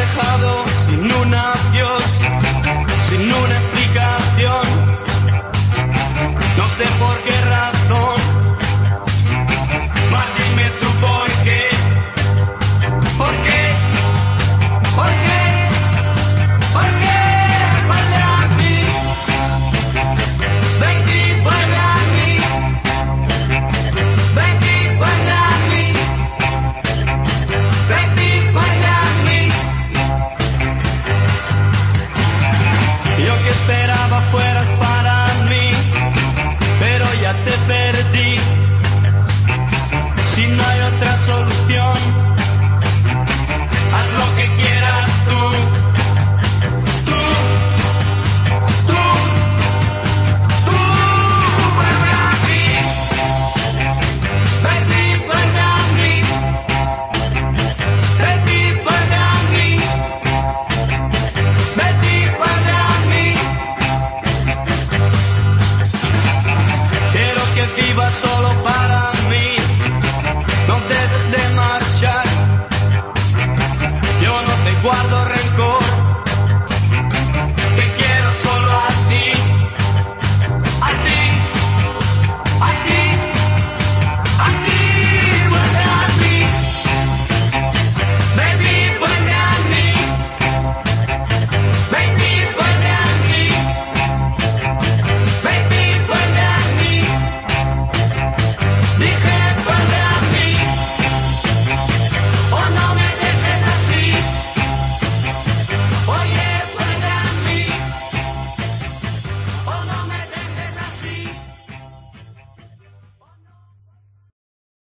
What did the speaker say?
dejado sin un adiós, fueras viva solo para mí.